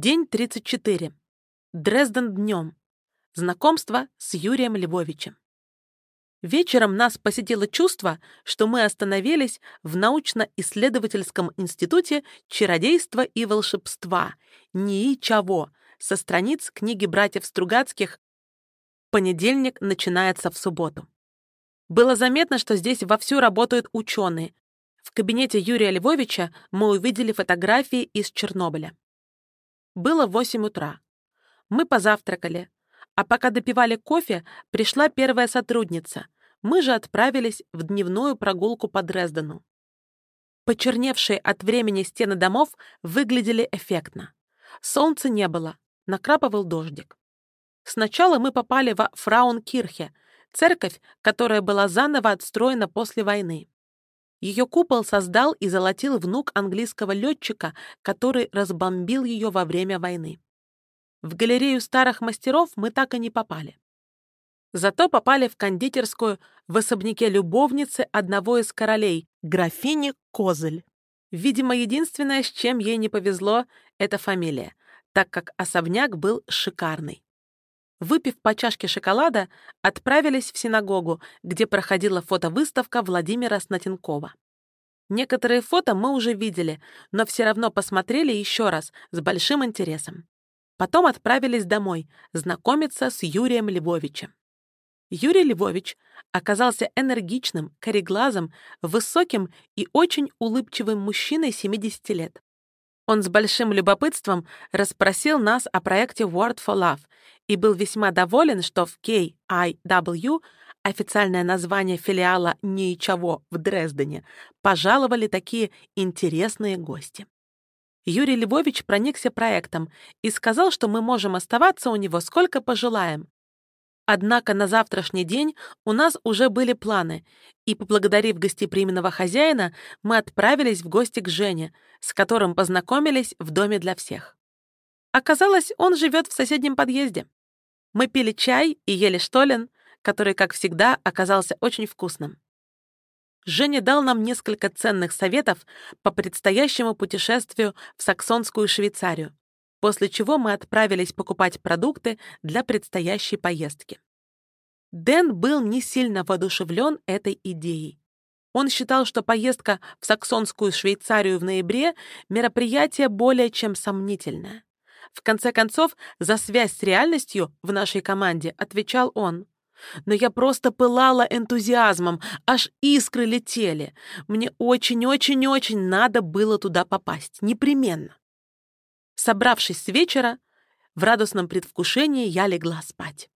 День 34. Дрезден днем. Знакомство с Юрием Львовичем. Вечером нас посетило чувство, что мы остановились в научно-исследовательском институте чародейства и волшебства НИИ-ЧАВО со страниц книги братьев Стругацких «Понедельник начинается в субботу». Было заметно, что здесь вовсю работают ученые. В кабинете Юрия Львовича мы увидели фотографии из Чернобыля. Было 8 утра. Мы позавтракали, а пока допивали кофе, пришла первая сотрудница. Мы же отправились в дневную прогулку по Дрездену. Почерневшие от времени стены домов выглядели эффектно. Солнца не было, накрапывал дождик. Сначала мы попали во Фраункирхе, церковь, которая была заново отстроена после войны. Ее купол создал и золотил внук английского летчика, который разбомбил ее во время войны. В галерею старых мастеров мы так и не попали. Зато попали в кондитерскую в особняке любовницы одного из королей, графини Козель. Видимо, единственное, с чем ей не повезло, это фамилия, так как особняк был шикарный. Выпив по чашке шоколада, отправились в синагогу, где проходила фотовыставка Владимира Снатенкова. Некоторые фото мы уже видели, но все равно посмотрели еще раз с большим интересом. Потом отправились домой знакомиться с Юрием Львовичем. Юрий Львович оказался энергичным, кореглазым, высоким и очень улыбчивым мужчиной 70 лет. Он с большим любопытством расспросил нас о проекте Word for Love и был весьма доволен, что в KIW, официальное название филиала Ничего в Дрездене, пожаловали такие интересные гости. Юрий Львович проникся проектом и сказал, что мы можем оставаться у него сколько пожелаем. Однако на завтрашний день у нас уже были планы, и, поблагодарив гостеприимного хозяина, мы отправились в гости к Жене, с которым познакомились в доме для всех. Оказалось, он живет в соседнем подъезде. Мы пили чай и ели штолен, который, как всегда, оказался очень вкусным. Женя дал нам несколько ценных советов по предстоящему путешествию в Саксонскую Швейцарию, после чего мы отправились покупать продукты для предстоящей поездки. Дэн был не сильно воодушевлен этой идеей. Он считал, что поездка в Саксонскую Швейцарию в ноябре — мероприятие более чем сомнительное. В конце концов, за связь с реальностью в нашей команде отвечал он. Но я просто пылала энтузиазмом, аж искры летели. Мне очень-очень-очень надо было туда попасть. Непременно. Собравшись с вечера, в радостном предвкушении я легла спать.